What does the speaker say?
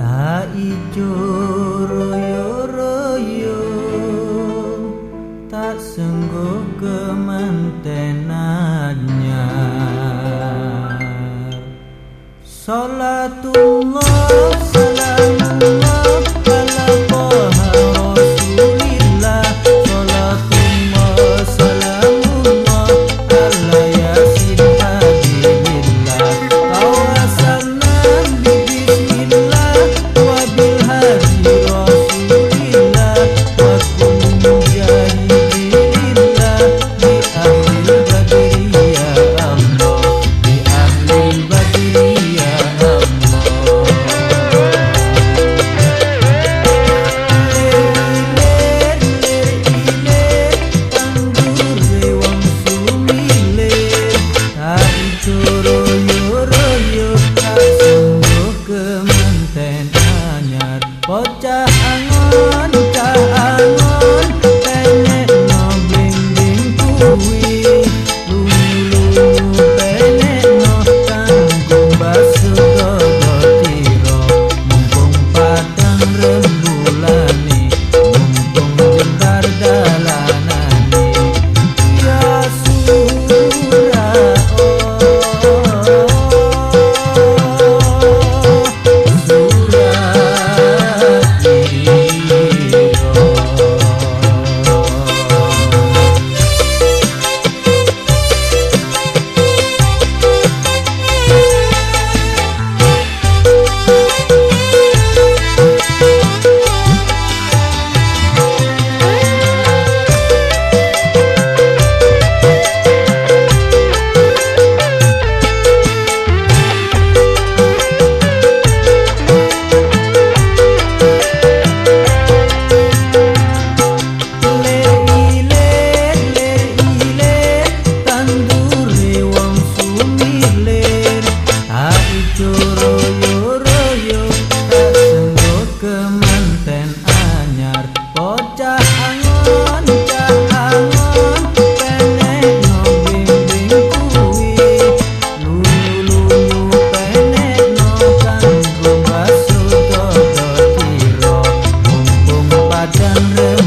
Tak ijo senggo kemantenannya. Salatullah Terima kasih.